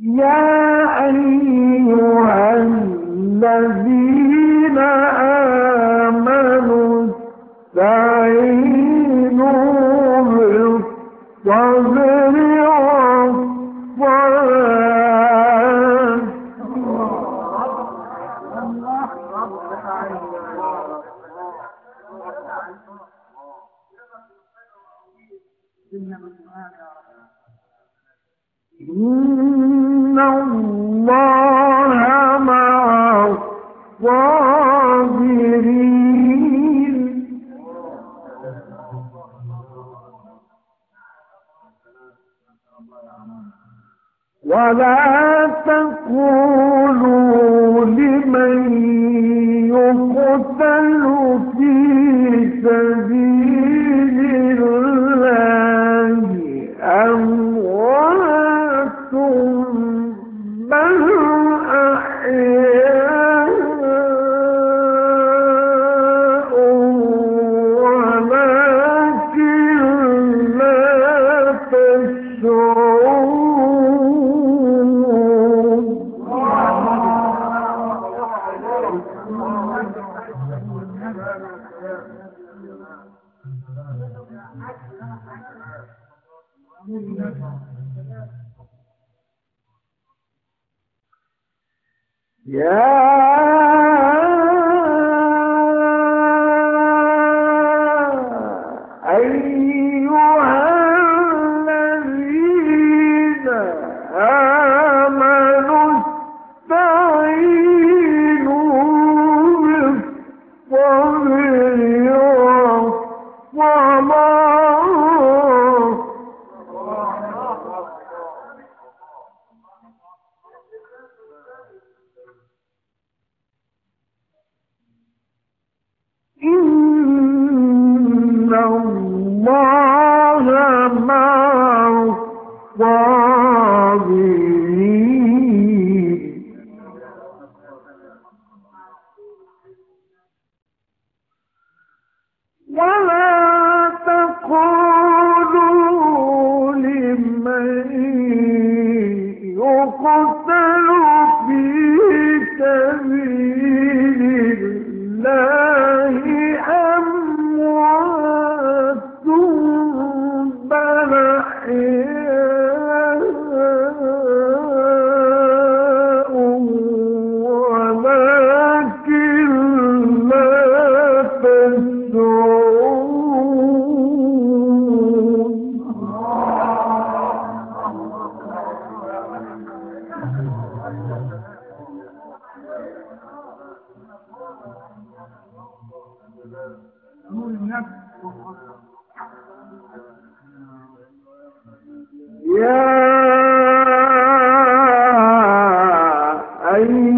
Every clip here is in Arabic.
يا أيها الذين آمنوا استعينوا بالصبر والصلاة. إن الله مع الصابرين ولا تقولوا لمن يقتل في سبيل يا الصابرين ولا تقولوا يا أيها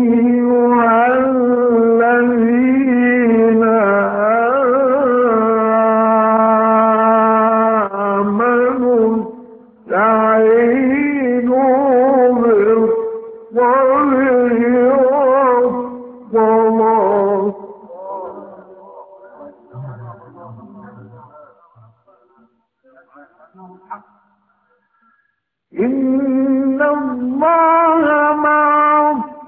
إن الله مع الصابرين.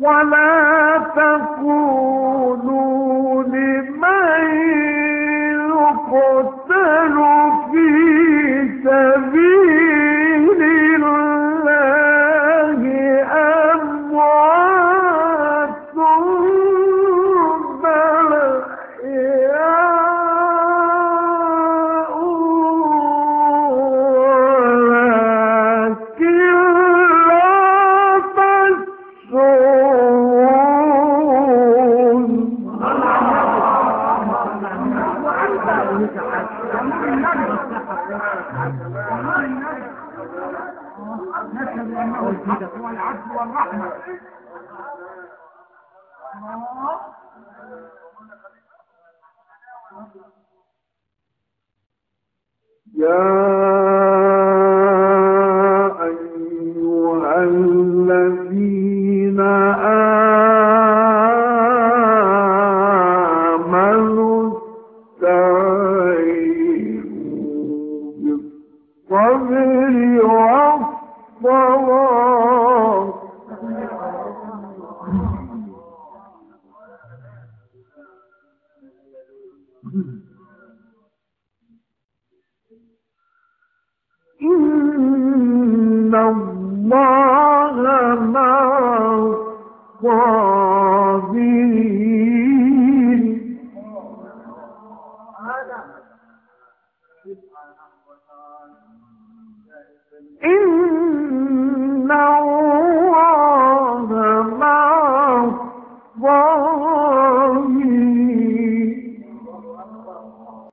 ولا نسأل الله الهدى والعدل والرحمة يا والصبر والصلاة إن الله مع